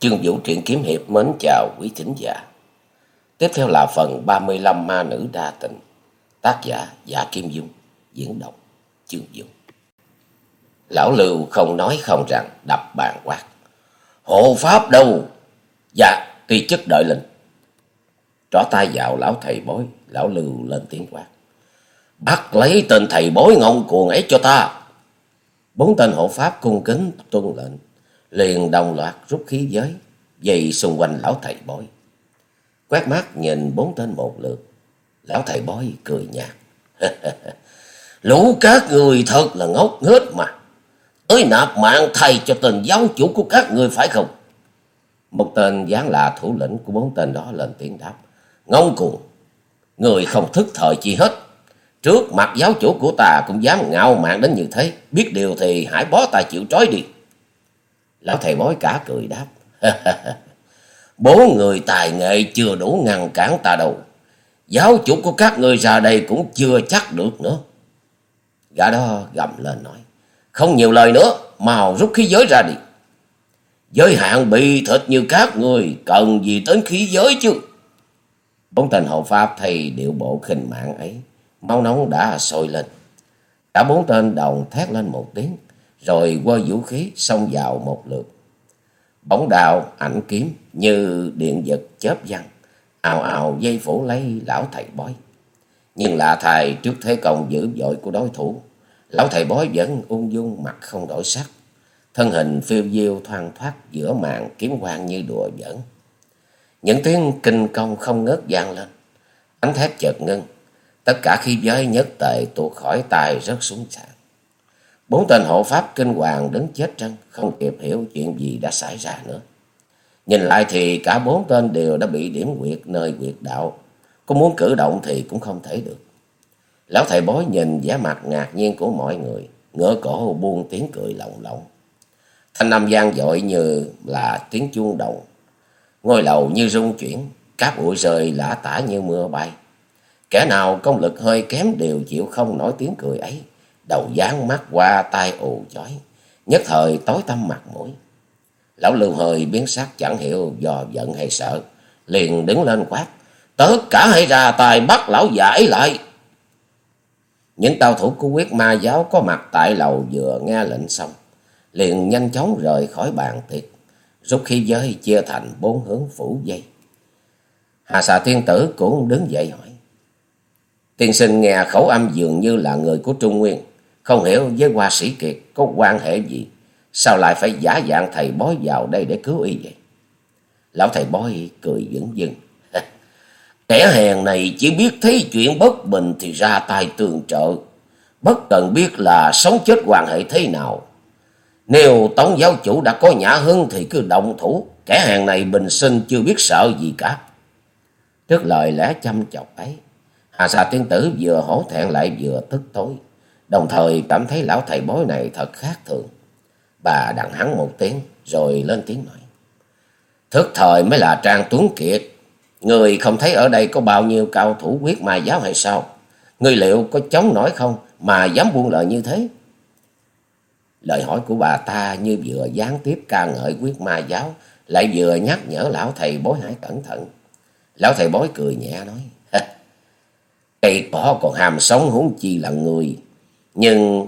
Chương Vũ truyện kiếm hiệp mến chào quý thính giả. Tiếp theo là phần 35 ma nữ đa tình. Tác giả Giả Kim Dung, diễn đọc Chương Vũ. Lão Lưu không nói không rằng đập bàn quát. Hộ pháp đâu? Dạ, tuy chức đợi lệnh. Trỏ tay vào lão thầy bói, lão Lưu lên tiếng quát. Bắt lấy tên thầy bói ngông cuồng ấy cho ta. Bốn tên hộ pháp cung kính tuân lệnh liền đồng loạt rút khí giới, dày xung quanh lão thầy bói. Quét mắt nhìn bốn tên một lượt, lão thầy bói cười nhạt. Lũ các người thật là ngốc nghếch mà. Tới nạp mạng thầy cho tên giáo chủ của các người phải không? Một tên dáng là thủ lĩnh của bốn tên đó lên tiếng đáp. Ngông cuồng, người không thức thời chi hết. Trước mặt giáo chủ của ta cũng dám ngạo mạn đến như thế. Biết điều thì hãy bó tay chịu trói đi. Lão thầy bói cả cười đáp. Bốn người tài nghệ chưa đủ ngăn cản ta đâu. Giáo chủ của các người ra đây cũng chưa chắc được nữa. Gã đó gầm lên nói. Không nhiều lời nữa, mau rút khí giới ra đi. Giới hạn bị thịt như các người, cần gì đến khí giới chứ. Bốn tên hậu pháp thầy điệu bộ khinh mạng ấy, máu nóng đã sôi lên. Cả bốn tên đồng thét lên một tiếng, rồi quơ vũ khí xông vào một lượt. Bóng đào ảnh kiếm như điện giật chớp văng, ào ào dây phủ lấy lão thầy bói. Nhưng lạ thầy trước thế công dữ dội của đối thủ, lão thầy bói vẫn ung dung mặt không đổi sắc, thân hình phiêu diêu thoang thoát giữa màn kiếm quang như đùa giỡn. Những tiếng kinh công không ngớt vang lên, ánh thép chợt ngưng, tất cả khí giới nhất tệ tuột khỏi tay rớt xuống sàn. Bốn tên hộ pháp kinh hoàng đứng chết chân, không kịp hiểu chuyện gì đã xảy ra nữa. Nhìn lại thì cả bốn tên đều đã bị điểm quyệt nơi quyệt đạo. Có muốn cử động thì cũng không thể được. Lão thầy bói nhìn vẻ mặt ngạc nhiên của mọi người, ngửa cổ buông tiếng cười lộng lộng. Thanh âm gian dội như là tiếng chuông đồng. Ngôi lầu như rung chuyển, cát bụi rơi lã tả như mưa bay. Kẻ nào công lực hơi kém đều chịu không nổi tiếng cười ấy đầu dán mắt qua tai ù chói, nhất thời tối tăm mặt mũi. Lão lưu hơi biến sắc chẳng hiểu do giận hay sợ, liền đứng lên quát, tất cả hãy ra tài bắt lão già ấy lại. Những tàu thủ của quyết ma giáo có mặt tại lầu vừa nghe lệnh xong, liền nhanh chóng rời khỏi bàn tiệc, rút khí giới chia thành bốn hướng phủ dây. Hà xà thiên tử cũng đứng dậy hỏi. Tiên sinh nghe khẩu âm dường như là người của Trung Nguyên. Không hiểu với hoa sĩ kiệt có quan hệ gì. Sao lại phải giả dạng thầy bói vào đây để cứu y vậy? Lão thầy bói cười dững dưng. Kẻ hèn này chỉ biết thấy chuyện bất bình thì ra tay tường trợ. Bất cần biết là sống chết quan hệ thế nào. Nếu tống giáo chủ đã có nhã hưng thì cứ động thủ. Kẻ hèn này bình sinh chưa biết sợ gì cả. Trước lời lẽ chăm chọc ấy, Hà xà tiên tử vừa hổ thẹn lại vừa tức tối đồng thời cảm thấy lão thầy bói này thật khác thường. Bà đặng hắn một tiếng, rồi lên tiếng nói. Thức thời mới là Trang Tuấn Kiệt. Người không thấy ở đây có bao nhiêu cao thủ quyết ma giáo hay sao? Người liệu có chống nổi không mà dám buông lời như thế? Lời hỏi của bà ta như vừa gián tiếp ca ngợi quyết ma giáo, lại vừa nhắc nhở lão thầy bói hãy cẩn thận. Lão thầy bói cười nhẹ nói, Cây cỏ còn hàm sống huống chi là người. Nhưng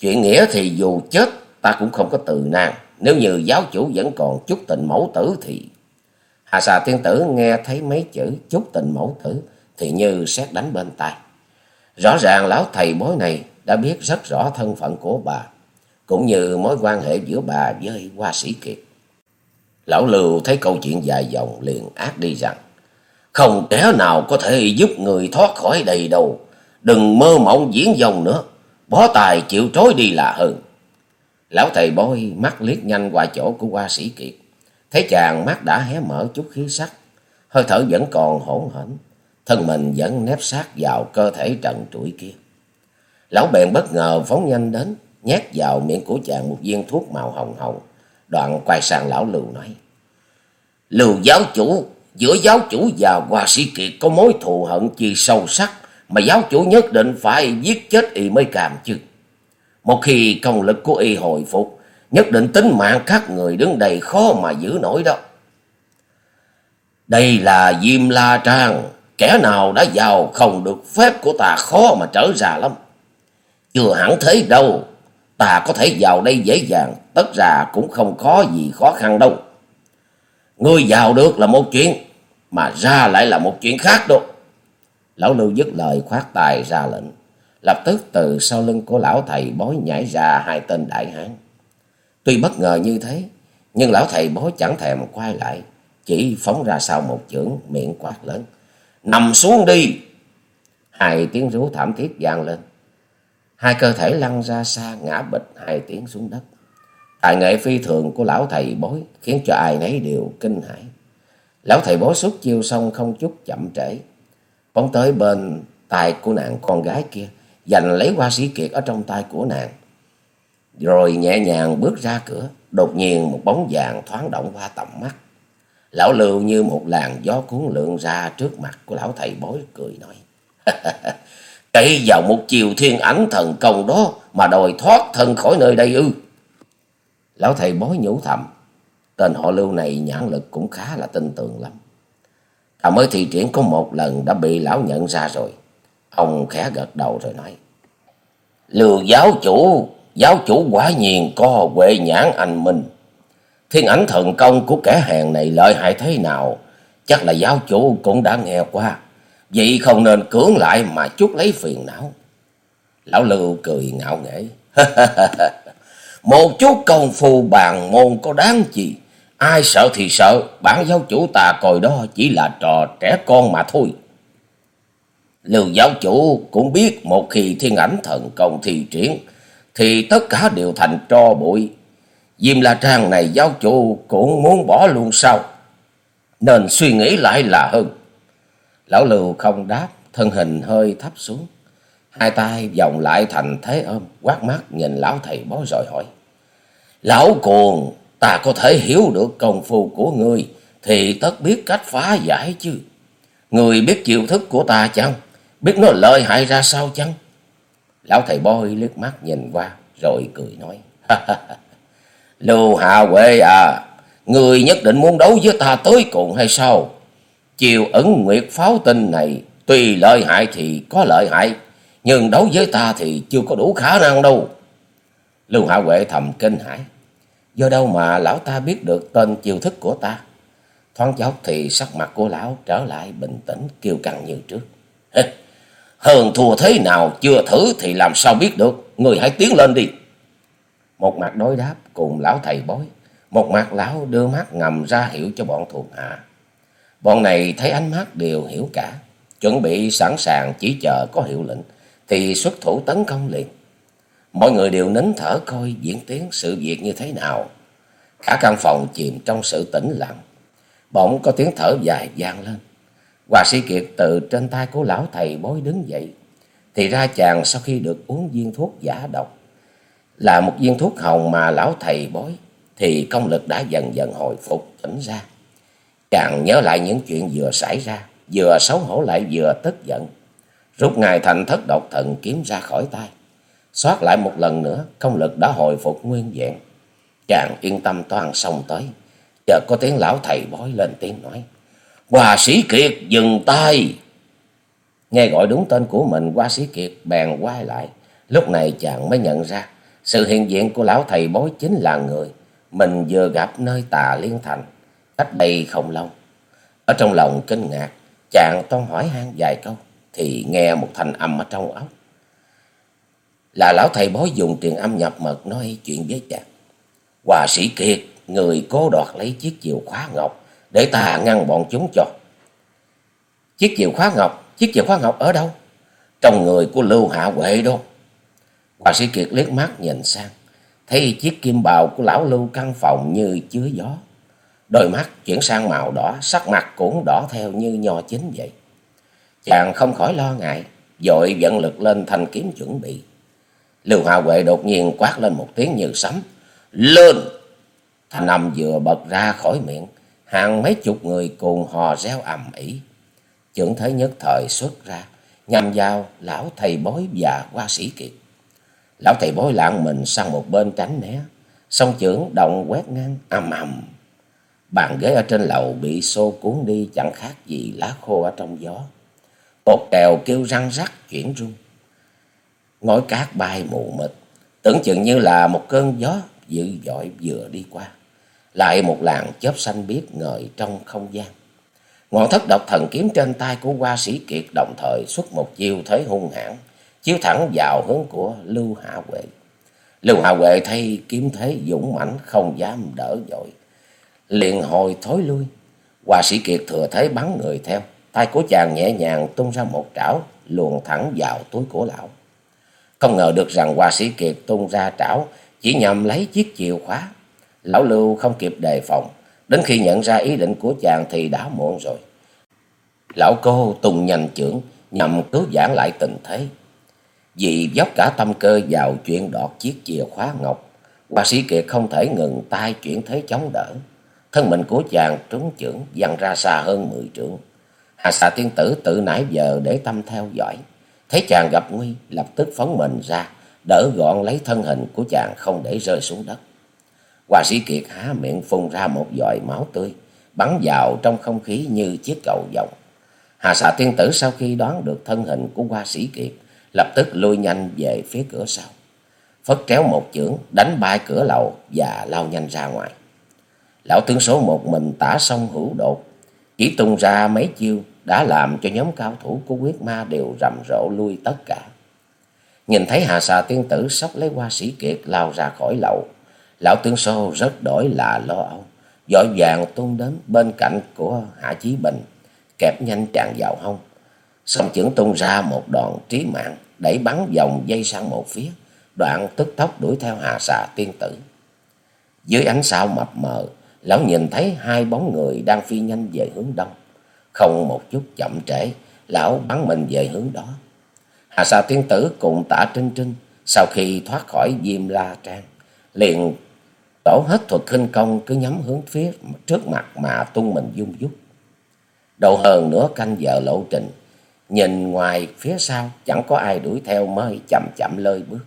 chuyện nghĩa thì dù chết ta cũng không có từ nan. Nếu như giáo chủ vẫn còn chút tình mẫu tử thì... Hà xà tiên tử nghe thấy mấy chữ chút tình mẫu tử thì như xét đánh bên tai. Rõ ràng lão thầy bói này đã biết rất rõ thân phận của bà, cũng như mối quan hệ giữa bà với hoa sĩ kiệt. Lão Lưu thấy câu chuyện dài dòng liền ác đi rằng, không kẻ nào có thể giúp người thoát khỏi đầy đâu, đừng mơ mộng diễn dòng nữa bó tài chịu trối đi là hơn. Lão thầy bói mắt liếc nhanh qua chỗ của hoa sĩ kiệt. Thấy chàng mắt đã hé mở chút khí sắc. Hơi thở vẫn còn hỗn hển. Thân mình vẫn nép sát vào cơ thể trần trụi kia. Lão bèn bất ngờ phóng nhanh đến. Nhét vào miệng của chàng một viên thuốc màu hồng hồng. Đoạn quay sang lão Lưu nói. Lưu giáo chủ, giữa giáo chủ và hoa sĩ kiệt có mối thù hận chi sâu sắc mà giáo chủ nhất định phải giết chết y mới càm chứ. Một khi công lực của y hồi phục, nhất định tính mạng các người đứng đây khó mà giữ nổi đó. Đây là Diêm La Trang, kẻ nào đã vào không được phép của ta khó mà trở ra lắm. Chưa hẳn thế đâu, ta có thể vào đây dễ dàng, tất ra cũng không khó gì khó khăn đâu. Ngươi vào được là một chuyện, mà ra lại là một chuyện khác đâu. Lão Lưu dứt lời khoát tài ra lệnh. Lập tức từ sau lưng của lão thầy bói nhảy ra hai tên đại hán. Tuy bất ngờ như thế, nhưng lão thầy bói chẳng thèm quay lại, chỉ phóng ra sau một chưởng miệng quát lớn. Nằm xuống đi! Hai tiếng rú thảm thiết vang lên. Hai cơ thể lăn ra xa ngã bịch hai tiếng xuống đất. Tài nghệ phi thường của lão thầy bói khiến cho ai nấy đều kinh hãi. Lão thầy bói xuất chiêu xong không chút chậm trễ. Bóng tới bên tay của nàng con gái kia, giành lấy hoa sĩ kiệt ở trong tay của nàng. Rồi nhẹ nhàng bước ra cửa, đột nhiên một bóng vàng thoáng động qua tầm mắt. Lão Lưu như một làn gió cuốn lượn ra trước mặt của lão thầy bói cười nói. Cậy vào một chiều thiên ảnh thần công đó mà đòi thoát thân khỏi nơi đây ư. Lão thầy bói nhủ thầm. Tên họ Lưu này nhãn lực cũng khá là tin tưởng lắm. Ta mới thi triển có một lần đã bị lão nhận ra rồi. Ông khẽ gật đầu rồi nói. Lưu giáo chủ, giáo chủ quả nhiên có huệ nhãn anh minh. Thiên ảnh thần công của kẻ hèn này lợi hại thế nào, chắc là giáo chủ cũng đã nghe qua. Vậy không nên cưỡng lại mà chút lấy phiền não. Lão Lưu cười ngạo nghễ. Một chút công phu bàn môn có đáng gì. Ai sợ thì sợ, bản giáo chủ ta còi đó chỉ là trò trẻ con mà thôi. Lưu giáo chủ cũng biết một khi thiên ảnh thần công thi triển, thì tất cả đều thành tro bụi. Diêm La Trang này giáo chủ cũng muốn bỏ luôn sao? Nên suy nghĩ lại là hơn. Lão Lưu không đáp, thân hình hơi thấp xuống. Hai tay vòng lại thành thế ôm, quát mắt nhìn lão thầy bó rồi hỏi. Lão cuồng, ta có thể hiểu được công phu của ngươi, thì tất biết cách phá giải chứ. Người biết chiêu thức của ta chăng? Biết nó lợi hại ra sao chăng? Lão thầy bói liếc mắt nhìn qua, rồi cười nói. Lưu Hạ Huệ à, người nhất định muốn đấu với ta tới cùng hay sao? Chiều ẩn nguyệt pháo tinh này, tuy lợi hại thì có lợi hại, nhưng đấu với ta thì chưa có đủ khả năng đâu. Lưu Hạ Huệ thầm kinh hãi. Do đâu mà lão ta biết được tên chiêu thức của ta? Thoáng chốc thì sắc mặt của lão trở lại bình tĩnh, kiêu căng như trước. Hơn thua thế nào chưa thử thì làm sao biết được, người hãy tiến lên đi. Một mặt đối đáp cùng lão thầy bói, một mặt lão đưa mắt ngầm ra hiệu cho bọn thuộc hạ. Bọn này thấy ánh mắt đều hiểu cả, chuẩn bị sẵn sàng chỉ chờ có hiệu lệnh, thì xuất thủ tấn công liền. Mọi người đều nín thở coi diễn tiến sự việc như thế nào. Cả căn phòng chìm trong sự tĩnh lặng. Bỗng có tiếng thở dài vang lên. Hòa sĩ Kiệt từ trên tay của lão thầy bói đứng dậy. Thì ra chàng sau khi được uống viên thuốc giả độc. Là một viên thuốc hồng mà lão thầy bói. Thì công lực đã dần dần hồi phục tỉnh ra. Chàng nhớ lại những chuyện vừa xảy ra. Vừa xấu hổ lại vừa tức giận. Rút ngài thành thất độc thần kiếm ra khỏi tay. Xoát lại một lần nữa, công lực đã hồi phục nguyên vẹn. Chàng yên tâm toan xong tới. Chợt có tiếng lão thầy bói lên tiếng nói. Hòa sĩ Kiệt dừng tay. Nghe gọi đúng tên của mình, Hoa sĩ Kiệt bèn quay lại. Lúc này chàng mới nhận ra, sự hiện diện của lão thầy bói chính là người mình vừa gặp nơi tà liên thành, cách đây không lâu. Ở trong lòng kinh ngạc, chàng toan hỏi han vài câu, thì nghe một thanh âm ở trong óc là lão thầy bói dùng truyền âm nhập mật nói chuyện với chàng. Hòa sĩ Kiệt, người cố đoạt lấy chiếc chìa khóa ngọc để ta ngăn bọn chúng cho. Chiếc chìa khóa ngọc, chiếc chìa khóa ngọc ở đâu? Trong người của Lưu Hạ Huệ đâu? Hòa sĩ Kiệt liếc mắt nhìn sang, thấy chiếc kim bào của lão Lưu căn phòng như chứa gió. Đôi mắt chuyển sang màu đỏ, sắc mặt cũng đỏ theo như nho chín vậy. Chàng không khỏi lo ngại, dội vận lực lên thanh kiếm chuẩn bị. Lưu hòa Huệ đột nhiên quát lên một tiếng như sấm. Lên! Thanh âm vừa bật ra khỏi miệng. Hàng mấy chục người cùng hò reo ầm ĩ. Trưởng thế nhất thời xuất ra. Nhằm vào lão thầy bói và hoa sĩ kiệt. Lão thầy bói lạng mình sang một bên tránh né. Song trưởng động quét ngang ầm ầm. Bàn ghế ở trên lầu bị xô cuốn đi, chẳng khác gì lá khô ở trong gió. Cột kèo kêu răng rắc chuyển rung. Ngói cát bay mù mịt, tưởng chừng như là một cơn gió dữ dội vừa đi qua. Lại một làn chớp xanh biếc ngời trong không gian. Ngọn thất độc thần kiếm trên tay của hoa sĩ kiệt đồng thời xuất một chiêu thế hung hãn, chiếu thẳng vào hướng của Lưu Hạ Huệ. Lưu Hạ Huệ thấy kiếm thế dũng mãnh không dám đỡ dội, liền hồi thối lui. Hoa sĩ kiệt thừa thế bắn người theo, tay của chàng nhẹ nhàng tung ra một trảo, luồn thẳng vào túi của lão. Không ngờ được rằng hòa sĩ kiệt tung ra trảo chỉ nhằm lấy chiếc chìa khóa. Lão Lưu không kịp đề phòng, đến khi nhận ra ý định của chàng thì đã muộn rồi. Lão cô tung nhanh chưởng nhằm cứu giãn lại tình thế. Vì dốc cả tâm cơ vào chuyện đọt chiếc chìa khóa ngọc, hòa sĩ kiệt không thể ngừng tay chuyển thế chống đỡ. Thân mình của chàng trúng chưởng văng ra xa hơn mười trượng. Hà xà tiên tử tự nãy giờ để tâm theo dõi. Thấy chàng gặp nguy, lập tức phóng mình ra, đỡ gọn lấy thân hình của chàng không để rơi xuống đất. Hòa sĩ Kiệt há miệng phun ra một dòi máu tươi, bắn vào trong không khí như chiếc cầu vòng. Hà xạ tiên tử sau khi đoán được thân hình của hoa sĩ Kiệt, lập tức lui nhanh về phía cửa sau. Phất kéo một chưởng, đánh bay cửa lầu và lao nhanh ra ngoài. Lão tướng số một mình tả xong hữu đột, chỉ tung ra mấy chiêu đã làm cho nhóm cao thủ của quyết ma đều rầm rộ lui tất cả. Nhìn thấy Hà xà tiên tử sóc lấy hoa sĩ kiệt lao ra khỏi lậu lão tướng sô rất đổi là lo âu, vội vàng tung đến bên cạnh của Hạ Chí Bình, kẹp nhanh tràn vào hông. Xong chưởng tung ra một đoạn trí mạng, đẩy bắn vòng dây sang một phía, đoạn tức tốc đuổi theo Hà xà tiên tử. Dưới ánh sao mập mờ, lão nhìn thấy hai bóng người đang phi nhanh về hướng đông. Không một chút chậm trễ, lão bắn mình về hướng đó. Hà sa tiên tử cùng tả trinh trinh, sau khi thoát khỏi diêm la trang, liền tổ hết thuật khinh công cứ nhắm hướng phía trước mặt mà tung mình dung dút. Đầu hơn nửa canh giờ lộ trình, nhìn ngoài phía sau chẳng có ai đuổi theo mới chậm chậm lơi bước.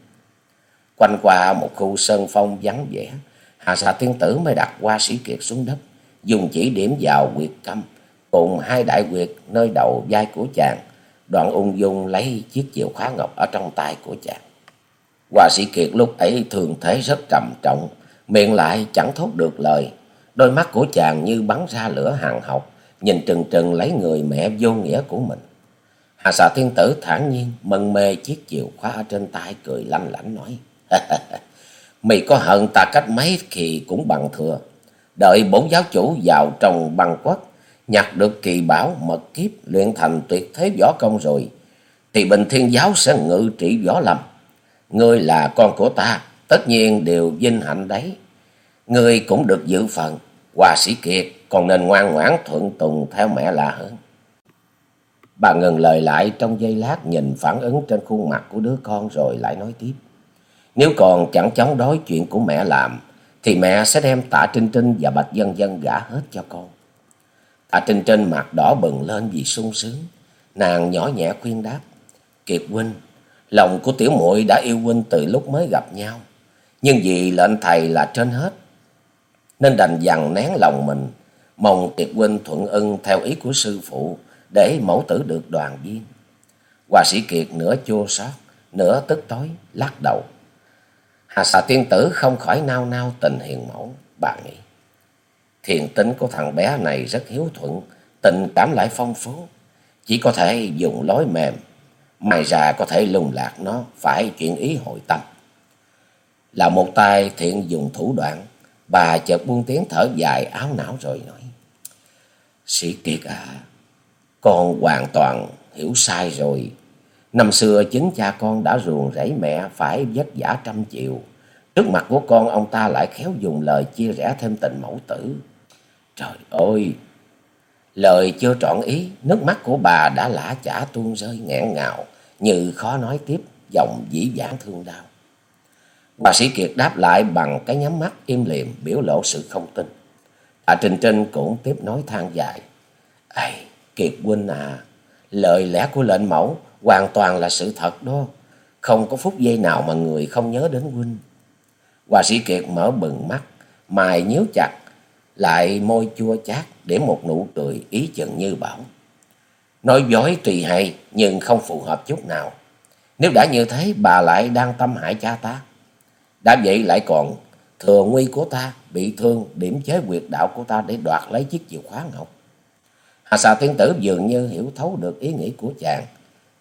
Quanh qua một khu sơn phong vắng vẻ, Hà sa tiên tử mới đặt qua sĩ kiệt xuống đất, dùng chỉ điểm vào quyệt câm, cùng hai đại quyệt nơi đầu vai của chàng, đoạn ung dung lấy chiếc chìa khóa ngọc ở trong tay của chàng. hòa sĩ kiệt lúc ấy thường thế rất trầm trọng, miệng lại chẳng thốt được lời, đôi mắt của chàng như bắn ra lửa hàng học, nhìn trừng trừng lấy người mẹ vô nghĩa của mình. Hà xà thiên tử thản nhiên mân mê chiếc chìa khóa ở trên tay cười lanh lảnh nói. Mày có hận ta cách mấy thì cũng bằng thừa. Đợi bổn giáo chủ vào trong băng quốc, nhặt được kỳ bảo mật kiếp luyện thành tuyệt thế võ công rồi, thì Bình Thiên Giáo sẽ ngự trị võ lâm. Ngươi là con của ta, tất nhiên đều vinh hạnh đấy. Ngươi cũng được dự phần, hòa sĩ kiệt còn nên ngoan ngoãn thuận tùng theo mẹ là hơn. Bà ngừng lời lại trong giây lát nhìn phản ứng trên khuôn mặt của đứa con rồi lại nói tiếp. Nếu còn chẳng chóng đối chuyện của mẹ làm, thì mẹ sẽ đem tạ Trinh Trinh và Bạch Dân Dân gả hết cho con. À, Tạ Trinh trên mặt đỏ bừng lên vì sung sướng. Nàng nhỏ nhẹ khuyên đáp. Kiệt huynh, lòng của tiểu muội đã yêu huynh từ lúc mới gặp nhau. Nhưng vì lệnh thầy là trên hết, nên đành dằn nén lòng mình, mong Kiệt huynh thuận ưng theo ý của sư phụ để mẫu tử được đoàn viên. Hòa sĩ Kiệt nửa chua xót, nửa tức tối, lắc đầu. Hà xà tiên tử không khỏi nao nao tình hiền mẫu, bà nghĩ. Thiền tính của thằng bé này rất hiếu thuận, tình cảm lại phong phú. Chỉ có thể dùng lối mềm, mai ra có thể lung lạc nó, phải chuyện ý hội tâm. Là một tay thiện dùng thủ đoạn, bà chợt buông tiếng thở dài áo não rồi nói. Sĩ Kiệt à, con hoàn toàn hiểu sai rồi. Năm xưa chính cha con đã ruồng rẫy mẹ phải vất vả trăm triệu. Trước mặt của con ông ta lại khéo dùng lời chia rẽ thêm tình mẫu tử. Trời ơi! Lời chưa trọn ý, nước mắt của bà đã lã chả tuôn rơi nghẹn ngào, như khó nói tiếp, dòng dĩ vãng thương đau. Bà sĩ Kiệt đáp lại bằng cái nhắm mắt im lìm biểu lộ sự không tin. À Trình Trinh cũng tiếp nói than dài. Ây, Kiệt huynh à, lời lẽ của lệnh mẫu hoàn toàn là sự thật đó. Không có phút giây nào mà người không nhớ đến huynh. Hòa sĩ Kiệt mở bừng mắt, mài nhíu chặt, lại môi chua chát để một nụ cười ý chừng như bảo. Nói dối tùy hay nhưng không phù hợp chút nào. Nếu đã như thế bà lại đang tâm hại cha ta. Đã vậy lại còn thừa nguy của ta bị thương điểm chế quyệt đạo của ta để đoạt lấy chiếc chìa khóa ngọc. Hà xà tiên tử dường như hiểu thấu được ý nghĩ của chàng.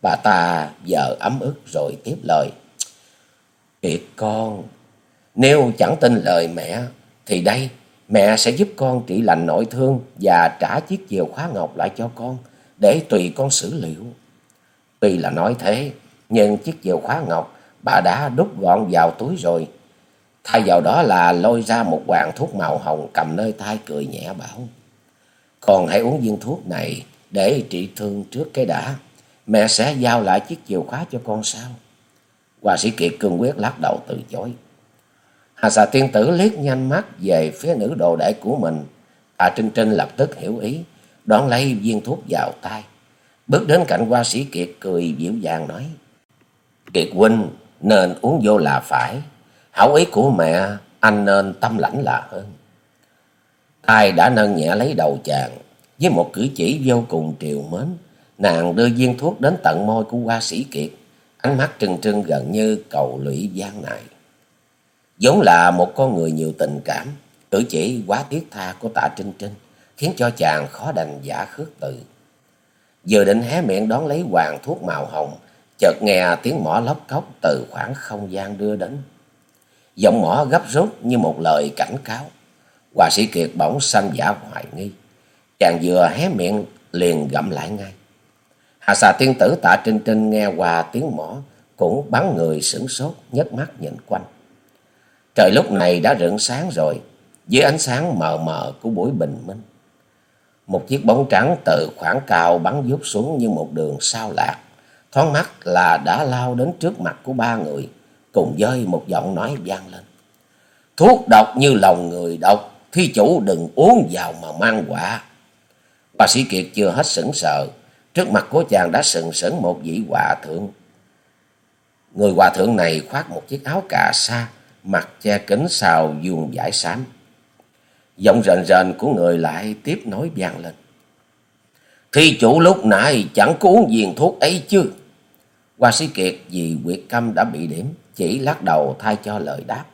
Bà ta giờ ấm ức rồi tiếp lời. Kiệt con, nếu chẳng tin lời mẹ thì đây mẹ sẽ giúp con trị lành nội thương và trả chiếc chìa khóa ngọc lại cho con để tùy con xử liệu. Tuy là nói thế, nhưng chiếc chìa khóa ngọc bà đã đút gọn vào túi rồi. Thay vào đó là lôi ra một quàng thuốc màu hồng cầm nơi tay cười nhẹ bảo. Con hãy uống viên thuốc này để trị thương trước cái đã. Mẹ sẽ giao lại chiếc chìa khóa cho con sao? Hòa sĩ Kiệt cương quyết lắc đầu từ chối. Hà xà tiên tử liếc nhanh mắt về phía nữ đồ đệ của mình. Hà Trinh Trinh lập tức hiểu ý, đón lấy viên thuốc vào tay. Bước đến cạnh hoa sĩ Kiệt cười dịu dàng nói. Kiệt huynh nên uống vô là phải. Hảo ý của mẹ anh nên tâm lãnh là hơn. Ai đã nâng nhẹ lấy đầu chàng với một cử chỉ vô cùng triều mến. Nàng đưa viên thuốc đến tận môi của hoa sĩ Kiệt. Ánh mắt trừng trừng gần như cầu lụy gian này vốn là một con người nhiều tình cảm, cử chỉ quá thiết tha của tạ Trinh Trinh, khiến cho chàng khó đành giả khước từ. Vừa định hé miệng đón lấy hoàng thuốc màu hồng, chợt nghe tiếng mỏ lóc cốc từ khoảng không gian đưa đến. Giọng mỏ gấp rút như một lời cảnh cáo. Hòa sĩ Kiệt bỗng sanh giả hoài nghi. Chàng vừa hé miệng liền gặm lại ngay. Hà xà tiên tử tạ Trinh Trinh nghe qua tiếng mỏ, cũng bắn người sửng sốt, nhấc mắt nhìn quanh. Trời lúc này đã rạng sáng rồi, dưới ánh sáng mờ mờ của buổi bình minh. Một chiếc bóng trắng từ khoảng cao bắn vút xuống như một đường sao lạc. Thoáng mắt là đã lao đến trước mặt của ba người, cùng dơi một giọng nói vang lên. Thuốc độc như lòng người độc, thi chủ đừng uống vào mà mang quả. Bà sĩ Kiệt chưa hết sững sờ, trước mặt của chàng đã sừng sững một vị hòa thượng. Người hòa thượng này khoác một chiếc áo cà sa, mặt che kính xào vuông giải xám. Giọng rền rền của người lại tiếp nối vang lên. Thi chủ lúc nãy chẳng có uống viên thuốc ấy chứ. Hoa sĩ Kiệt vì quyệt câm đã bị điểm, chỉ lắc đầu thay cho lời đáp.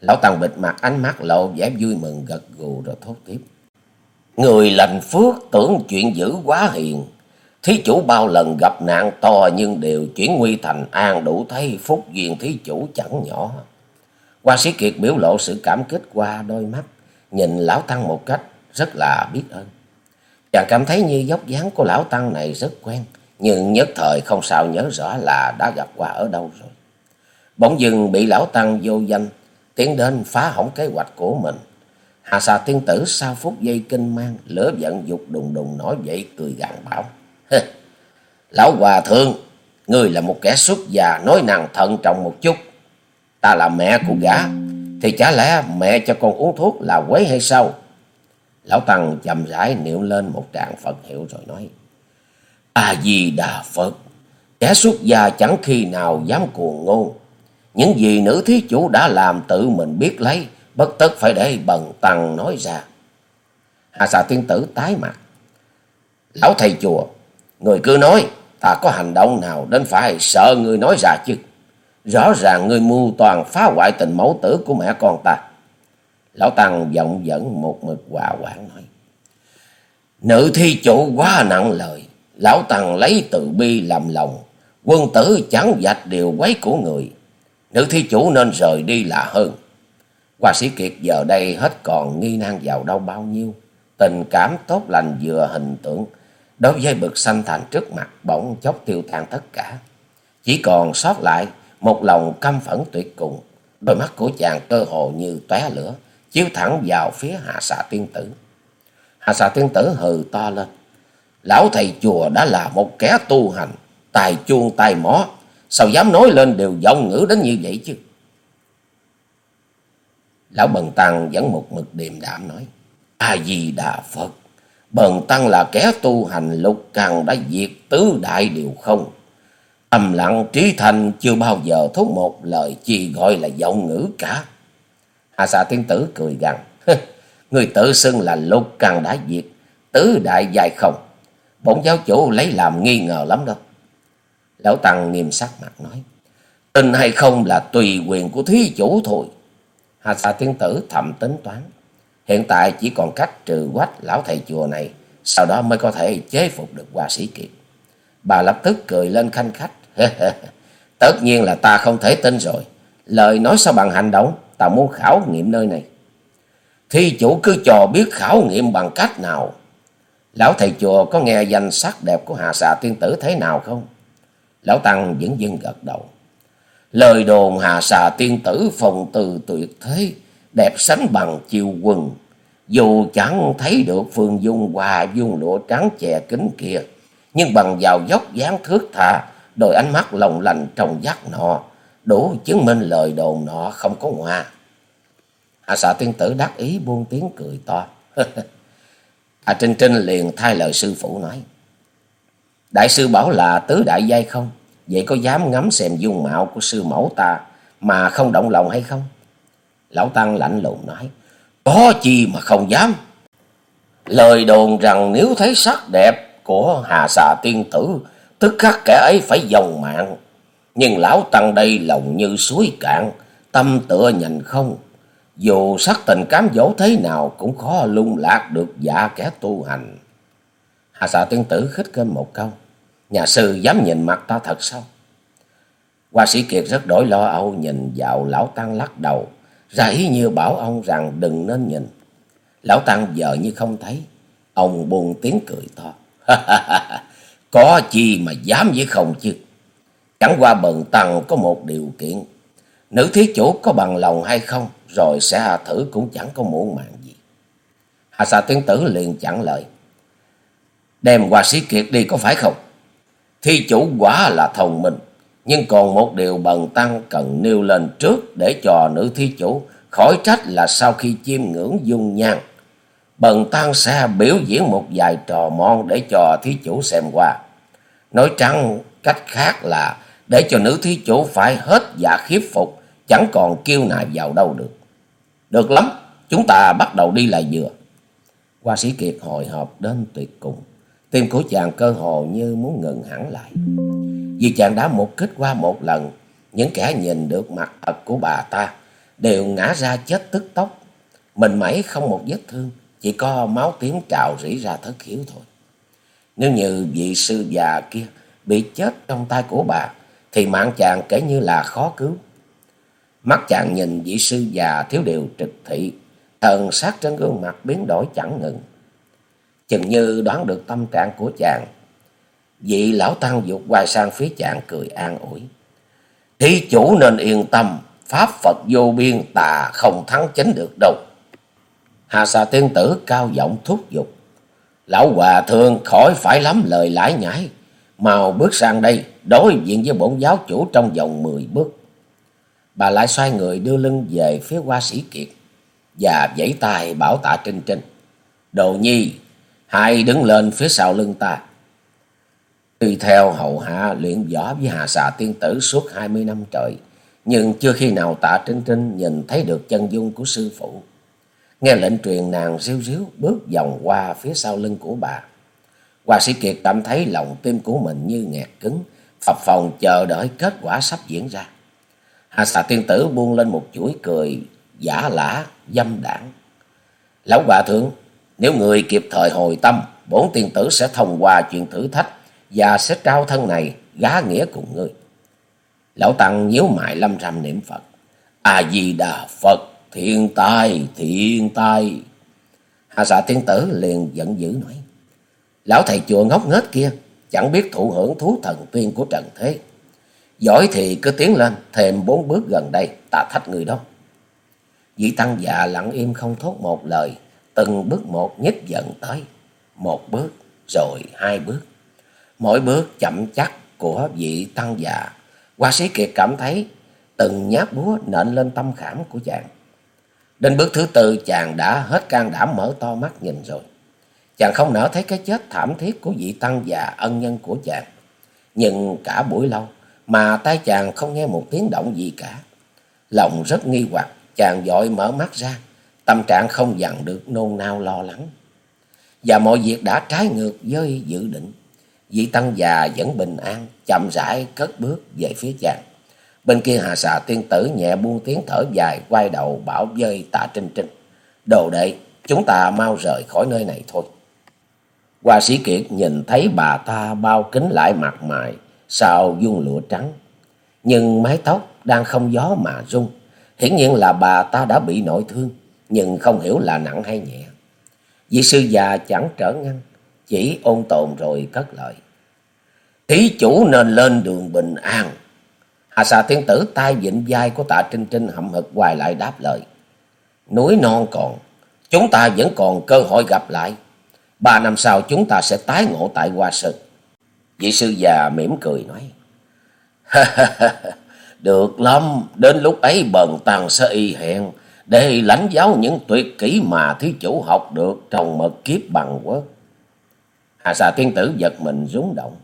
Lão Tăng bịt mặt ánh mắt lộ vẻ vui mừng gật gù rồi thốt tiếp. Người lành phước tưởng chuyện dữ quá hiền. Thí chủ bao lần gặp nạn to nhưng đều chuyển nguy thành an đủ thấy phúc duyên thí chủ chẳng nhỏ. Hoa sĩ Kiệt biểu lộ sự cảm kích qua đôi mắt, nhìn Lão Tăng một cách rất là biết ơn. Chàng cảm thấy như dốc dáng của Lão Tăng này rất quen, nhưng nhất thời không sao nhớ rõ là đã gặp qua ở đâu rồi. Bỗng dưng bị Lão Tăng vô danh, tiến đến phá hỏng kế hoạch của mình. Hà xà tiên tử sau phút dây kinh mang, lửa giận dục đùng đùng nổi dậy cười gằn bảo. Lão Hòa Thượng, người là một kẻ xuất già nói năng thận trọng một chút ta là mẹ của gã, thì chả lẽ mẹ cho con uống thuốc là quấy hay sao? Lão Tăng chậm rãi niệm lên một tràng Phật hiệu rồi nói. A-di-đà Phật, kẻ xuất gia chẳng khi nào dám cuồng ngôn. Những gì nữ thí chủ đã làm tự mình biết lấy, bất tất phải để bần tăng nói ra. Hà xà tiên tử tái mặt. Lão thầy chùa, người cứ nói, ta có hành động nào đến phải sợ người nói ra chứ. Rõ ràng ngươi mưu toàn phá hoại tình mẫu tử của mẹ con ta. Lão Tăng giọng dẫn một mực hòa quản nói. Nữ thi chủ quá nặng lời. Lão Tăng lấy từ bi làm lòng. Quân tử chẳng dạch điều quấy của người. Nữ thi chủ nên rời đi là hơn. Hoa sĩ Kiệt giờ đây hết còn nghi nan vào đâu bao nhiêu. Tình cảm tốt lành vừa hình tượng. Đối với bực sanh thành trước mặt bỗng chốc tiêu tan tất cả. Chỉ còn sót lại một lòng căm phẫn tuyệt cùng. Đôi mắt của chàng cơ hồ như tóe lửa, chiếu thẳng vào phía hạ xà tiên tử. Hạ xà tiên tử hừ to lên. Lão thầy chùa đã là một kẻ tu hành, tài chuông tài mó, sao dám nói lên đều giọng ngữ đến như vậy chứ? Lão Bần Tăng vẫn một mực điềm đạm nói. A-di-đà Phật, Bần Tăng là kẻ tu hành lục càng đã diệt tứ đại điều không. Âm lặng trí thành chưa bao giờ thốt một lời chi gọi là giọng ngữ cả. Hà xà tiên tử cười gằn. Người tự xưng là lục càng đã diệt, tứ đại dài không. Bổn giáo chủ lấy làm nghi ngờ lắm đâu. Lão Tăng nghiêm sắc mặt nói. Tin hay không là tùy quyền của thí chủ thôi. Hà xà tiên tử thầm tính toán. Hiện tại chỉ còn cách trừ quách lão thầy chùa này. Sau đó mới có thể chế phục được hoa sĩ kiệt. Bà lập tức cười lên khanh khách. Tất nhiên là ta không thể tin rồi. Lời nói sao bằng hành động. Ta muốn khảo nghiệm nơi này. Thi chủ cứ cho biết khảo nghiệm bằng cách nào. Lão thầy chùa có nghe danh sắc đẹp của Hà xà tiên tử thế nào không? Lão Tăng vẫn dưng gật đầu. Lời đồn Hà xà tiên tử phòng từ tuyệt thế, đẹp sánh bằng chiều quần. Dù chẳng thấy được phương dung hòa dung lụa trắng chè kính kia, nhưng bằng vào dốc dáng thước tha, đôi ánh mắt lòng lành trong giác nọ, đủ chứng minh lời đồn nọ không có ngoa. Hà xạ tiên tử đắc ý buông tiếng cười to. Hạ Trinh Trinh liền thay lời sư phụ nói. Đại sư bảo là tứ đại giai không? Vậy có dám ngắm xem dung mạo của sư mẫu ta mà không động lòng hay không? Lão Tăng lạnh lùng nói. Có chi mà không dám. Lời đồn rằng nếu thấy sắc đẹp của Hà xà tiên tử, tức khắc kẻ ấy phải dòng mạng. Nhưng lão Tăng đây lòng như suối cạn, tâm tựa nhành không. Dù sắc tình cám dỗ thế nào cũng khó lung lạc được dạ kẻ tu hành. Hà xạ tiên tử khích kênh một câu. Nhà sư dám nhìn mặt ta thật sao? Hoa sĩ Kiệt rất đổi lo âu nhìn vào lão Tăng lắc đầu. Ra ý như bảo ông rằng đừng nên nhìn. Lão Tăng giờ như không thấy. Ông buồn tiếng cười to. có chi mà dám với không chứ? Chẳng qua bần tăng có một điều kiện. Nữ thí chủ có bằng lòng hay không? Rồi sẽ hạ thử cũng chẳng có muộn màng gì. Hà xà tiên tử liền chẳng lời. Đem hoa sĩ Kiệt đi có phải không? Thi chủ quả là thông minh. Nhưng còn một điều bần tăng cần nêu lên trước để cho nữ thí chủ khỏi trách là sau khi chiêm ngưỡng dung nhan. Bần tan xa biểu diễn một vài trò mon để cho thí chủ xem qua. Nói trắng cách khác là để cho nữ thí chủ phải hết dạ khiếp phục, chẳng còn kêu nài vào đâu được. Được lắm, chúng ta bắt đầu đi là vừa. Hoa sĩ Kiệt hồi hộp đến tuyệt cùng. Tim của chàng cơ hồ như muốn ngừng hẳn lại. Vì chàng đã một kích qua một lần, những kẻ nhìn được mặt thật của bà ta đều ngã ra chết tức tốc. Mình mẩy không một vết thương, chỉ có máu tím trào rỉ ra thất khiếu thôi. Nếu như vị sư già kia bị chết trong tay của bà, thì mạng chàng kể như là khó cứu. Mắt chàng nhìn vị sư già thiếu điều trực thị, thần sát trên gương mặt biến đổi chẳng ngừng. Chừng như đoán được tâm trạng của chàng, vị lão tăng dục quay sang phía chàng cười an ủi. Thí chủ nên yên tâm, pháp Phật vô biên tà không thắng chính được đâu. Hà xà tiên tử cao giọng thúc giục. Lão hòa thượng khỏi phải lắm lời lãi nhãi. Mau bước sang đây, đối diện với bổn giáo chủ trong vòng mười bước. Bà lại xoay người đưa lưng về phía hoa sĩ kiệt và vẫy tay bảo tạ Trinh Trinh. Đồ nhi, hai đứng lên phía sau lưng ta. Tuy theo hậu hạ luyện võ với Hà xà tiên tử suốt hai mươi năm trời, nhưng chưa khi nào tạ Trinh Trinh nhìn thấy được chân dung của sư phụ. Nghe lệnh truyền nàng ríu ríu bước vòng qua phía sau lưng của bà. Hoa sĩ Kiệt cảm thấy lòng tim của mình như nghẹt cứng, phập phòng chờ đợi kết quả sắp diễn ra. Hà xà tiên tử buông lên một chuỗi cười, giả lả, dâm đảng. Lão hòa thượng, nếu người kịp thời hồi tâm, bổn tiên tử sẽ thông qua chuyện thử thách và sẽ trao thân này gá nghĩa cùng ngươi. Lão Tăng nhíu mại lâm râm niệm Phật. A-di-đà Phật, thiên tai, thiên tai. Hà xạ thiên tử liền giận dữ nói. Lão thầy chùa ngốc nghếch kia, chẳng biết thụ hưởng thú thần tuyên của trần thế. Giỏi thì cứ tiến lên, thêm bốn bước gần đây, ta thách người đó. Vị tăng già lặng im không thốt một lời, từng bước một nhích dần tới. Một bước, rồi hai bước. Mỗi bước chậm chắc của vị tăng già, hoa sĩ kiệt cảm thấy từng nhát búa nện lên tâm khảm của chàng. Đến bước thứ tư chàng đã hết can đảm mở to mắt nhìn rồi. Chàng không nỡ thấy cái chết thảm thiết của vị tăng già ân nhân của chàng. Nhưng cả buổi lâu mà tay chàng không nghe một tiếng động gì cả. Lòng rất nghi hoặc, chàng dội mở mắt ra, tâm trạng không dằn được nôn nao lo lắng. Và mọi việc đã trái ngược với dự định. Vị tăng già vẫn bình an, chậm rãi cất bước về phía chàng. Bên kia hà xà tiên tử nhẹ buông tiếng thở dài, quay đầu bảo với tạ trinh trinh. Đồ đệ, chúng ta mau rời khỏi nơi này thôi. Hoa sĩ kiệt nhìn thấy bà ta bao kính lại mặt mày, sau dung lụa trắng. Nhưng mái tóc đang không gió mà rung. Hiển nhiên là bà ta đã bị nội thương, nhưng không hiểu là nặng hay nhẹ. Vị sư già chẳng trở ngăn, chỉ ôn tồn rồi cất lời. Thí chủ nên lên đường bình an. Hà xà tiên tử tay vịn vai của tạ Trinh Trinh hậm hực hoài lại đáp lời. Núi non còn, chúng ta vẫn còn cơ hội gặp lại. Ba năm sau chúng ta sẽ tái ngộ tại Hoa Sơn. Vị sư già mỉm cười nói. Được lắm, đến lúc ấy bần tăng sẽ y hẹn để lãnh giáo những tuyệt kỹ mà thí chủ học được trong mật kiếp bằng quốc. Hà xà tiên tử giật mình rúng động.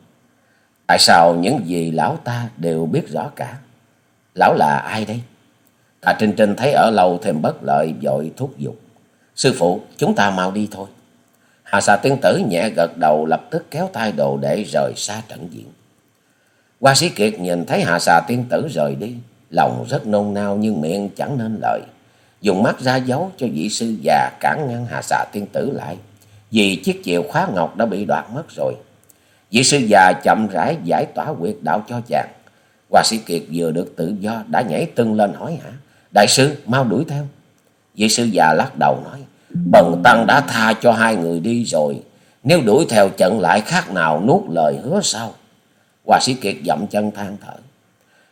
Tại sao những gì lão ta đều biết rõ cả? Lão là ai đây? Tạ Trinh Trinh thấy ở lâu thêm bất lợi vội thúc giục. Sư phụ, chúng ta mau đi thôi. Hà xà tiên tử nhẹ gật đầu lập tức kéo tay đồ để rời xa trận diện. Hoa sĩ Kiệt nhìn thấy Hà xà tiên tử rời đi, lòng rất nôn nao nhưng miệng chẳng nên lời. Dùng mắt ra dấu cho vị sư già cản ngăn Hà xà tiên tử lại, vì chiếc chìa khóa ngọc đã bị đoạt mất rồi. Vị sư già chậm rãi giải tỏa quyệt đạo cho chàng. Hoa sĩ Kiệt vừa được tự do đã nhảy tưng lên hỏi hả. Đại sư, mau đuổi theo. Vị sư già lắc đầu nói. Bần tăng đã tha cho hai người đi rồi. Nếu đuổi theo chận lại khác nào nuốt lời hứa sau? Hoa sĩ Kiệt dậm chân than thở.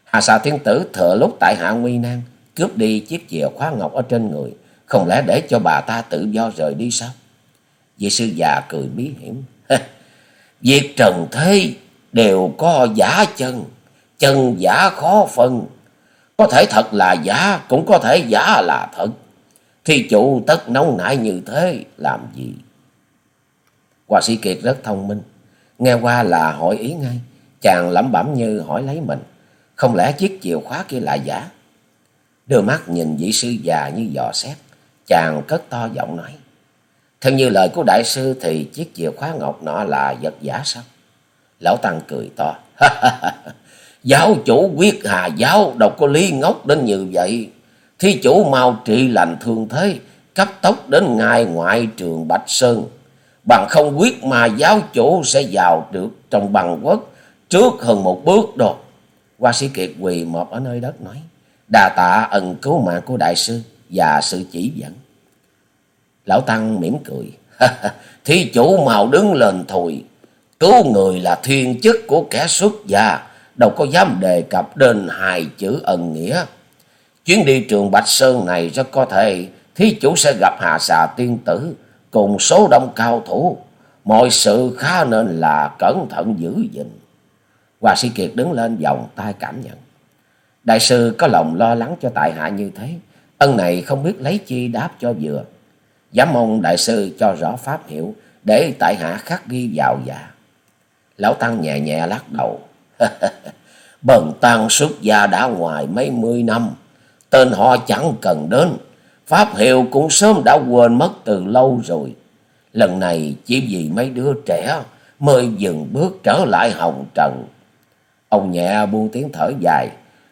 Hà xà thiên tử thừa lúc tại hạ nguy nan. Cướp đi chiếc chìa khóa ngọc ở trên người. Không lẽ để cho bà ta tự do rời đi sao? Vị sư già cười bí hiểm. Việc trần thế đều có giả chân, chân giả khó phân. Có thể thật là giả, cũng có thể giả là thật. Thi chủ tất nóng nảy như thế làm gì? hòa sĩ Kiệt rất thông minh. Nghe qua là hỏi ý ngay. Chàng lẩm bẩm như hỏi lấy mình. Không lẽ chiếc chìa khóa kia là giả? Đưa mắt nhìn vị sư già như dò xét. Chàng cất to giọng nói. Theo như lời của đại sư thì chiếc chìa khóa ngọc nọ là vật giả sao? Lão Tăng cười to. giáo chủ quyết hà giáo đâu có lý ngốc đến như vậy. Thí chủ mau trị lành thương thế, cấp tốc đến ngài ngoại trường Bạch Sơn. Bằng không quyết mà giáo chủ sẽ vào được trong bằng quốc trước hơn một bước đồ. Hoa sĩ Kiệt quỳ mọp ở nơi đất nói. Đà tạ ân cứu mạng của đại sư và sự chỉ dẫn. Lão Tăng mỉm cười. Thí chủ mau đứng lên thôi. Cứu người là thiên chức của kẻ xuất gia. Đâu có dám đề cập đến hai chữ ân nghĩa. Chuyến đi trường Bạch Sơn này rất có thể thí chủ sẽ gặp Hà Xà Tiên Tử cùng số đông cao thủ. Mọi sự khá nên là cẩn thận giữ gìn. Hòa sĩ Kiệt đứng lên vòng tay cảm nhận. Đại sư có lòng lo lắng cho tại hạ như thế. Ân này không biết lấy chi đáp cho vừa. Dám mong đại sư cho rõ pháp hiểu để tại hạ khắc ghi vào dạ. Lão Tăng nhẹ nhẹ lắc đầu. Bần Tăng xuất gia đã ngoài mấy mươi năm. Tên họ chẳng cần đến. Pháp hiệu cũng sớm đã quên mất từ lâu rồi. Lần này chỉ vì mấy đứa trẻ mới dừng bước trở lại hồng trần. Ông nhẹ buông tiếng thở dài,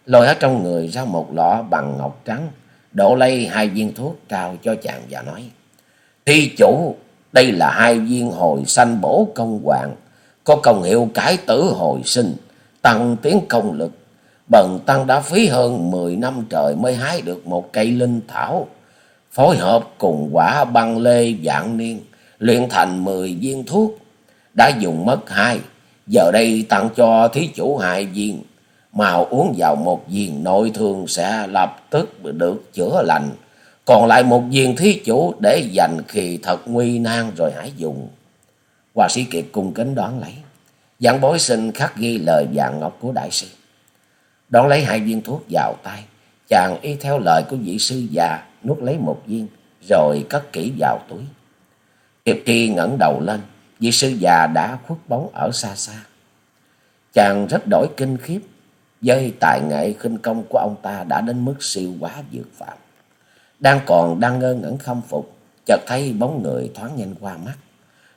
lôi ở trong người ra một lọ bằng ngọc trắng, đổ lấy hai viên thuốc trao cho chàng và nói. Thi chủ, đây là hai viên hồi sanh bổ công hoàng, có công hiệu cải tử hồi sinh, tăng tiến công lực. Bần tăng đã phí hơn 10 năm trời mới hái được một cây linh thảo, phối hợp cùng quả băng lê dạng niên, luyện thành 10 viên thuốc. Đã dùng mất hai, giờ đây tặng cho thí chủ hai viên, màu uống vào một viên nội thương sẽ lập tức được chữa lành còn lại một viên thí chủ để dành khi thật nguy nan rồi hãy dùng. Hòa sĩ Kiệt cung kính đoán lấy. Giảng bối xin khắc ghi lời vàng ngọc của đại sư. đoán lấy hai viên thuốc vào tay. Chàng y theo lời của vị sư già, nuốt lấy một viên, rồi cất kỹ vào túi. Tiệp Tri ngẩng đầu lên. Vị sư già đã khuất bóng ở xa xa. Chàng rất đổi kinh khiếp. Với tài nghệ khinh công của ông ta đã đến mức siêu quá vượt phạm. Đang còn đang ngơ ngẩn khâm phục, chợt thấy bóng người thoáng nhanh qua mắt.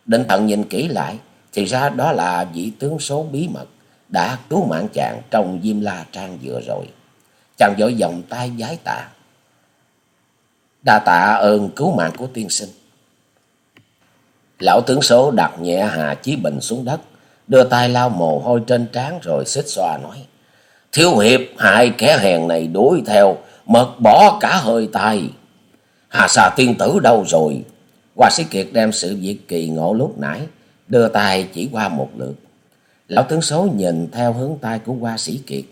Định thần nhìn kỹ lại, thì ra đó là vị tướng số bí mật đã cứu mạng chàng trong Diêm La Trang vừa rồi. Chàng vội vòng tay giái tạ. Đa tạ ơn cứu mạng của tiên sinh. Lão tướng số đặt nhẹ Hà Chí Bình xuống đất, đưa tay lau mồ hôi trên trán rồi xích xoa nói. Thiếu hiệp hại kẻ hèn này đuổi theo, mật bỏ cả hơi tài, Hà xà tiên tử đâu rồi? Hoa sĩ Kiệt đem sự việc kỳ ngộ lúc nãy, đưa tay chỉ qua một lượt. Lão tướng số nhìn theo hướng tay của Hoa sĩ Kiệt.